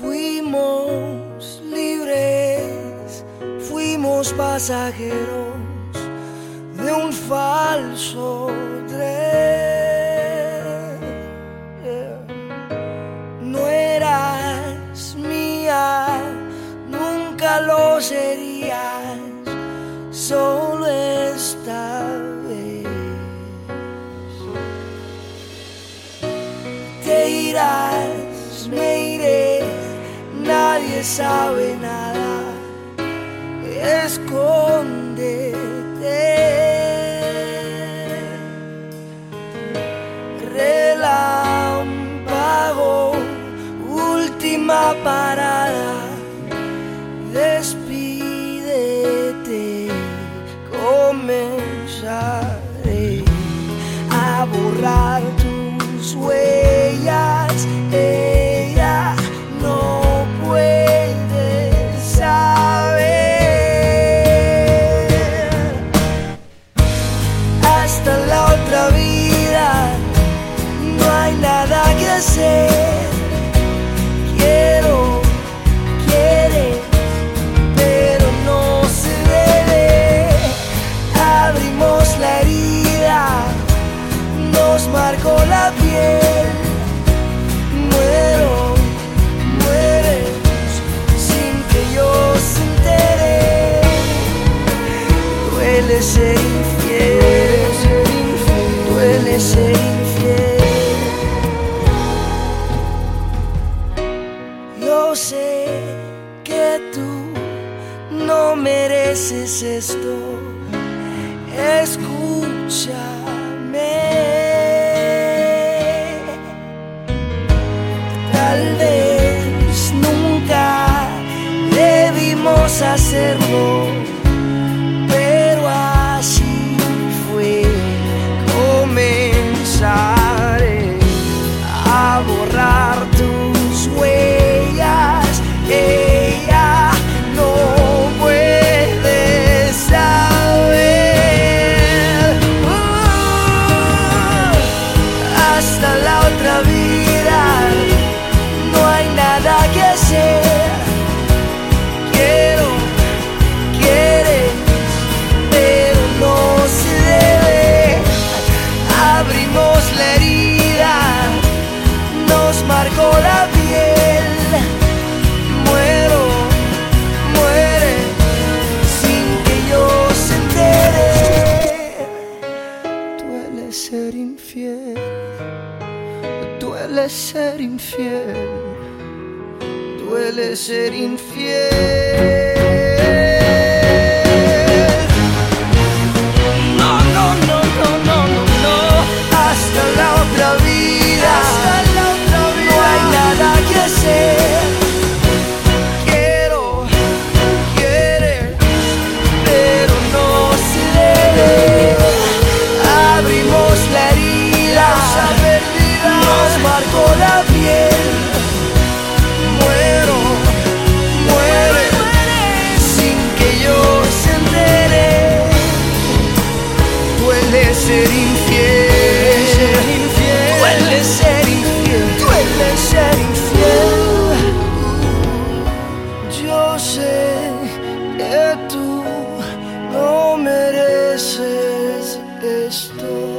Fuimos libres, fuimos pasajeros de un falso tren. No eras mía, nunca lo serías. sabe nada, escóndete. Relámpago, última parada. Yo sé que tú no mereces esto. Escúchame. Tal vez nunca debimos hacerlo. duele ser infiel, duele ser infiel. ser infiel. Duele ser infiel. Duele ser infiel. Yo sé que tú no mereces esto.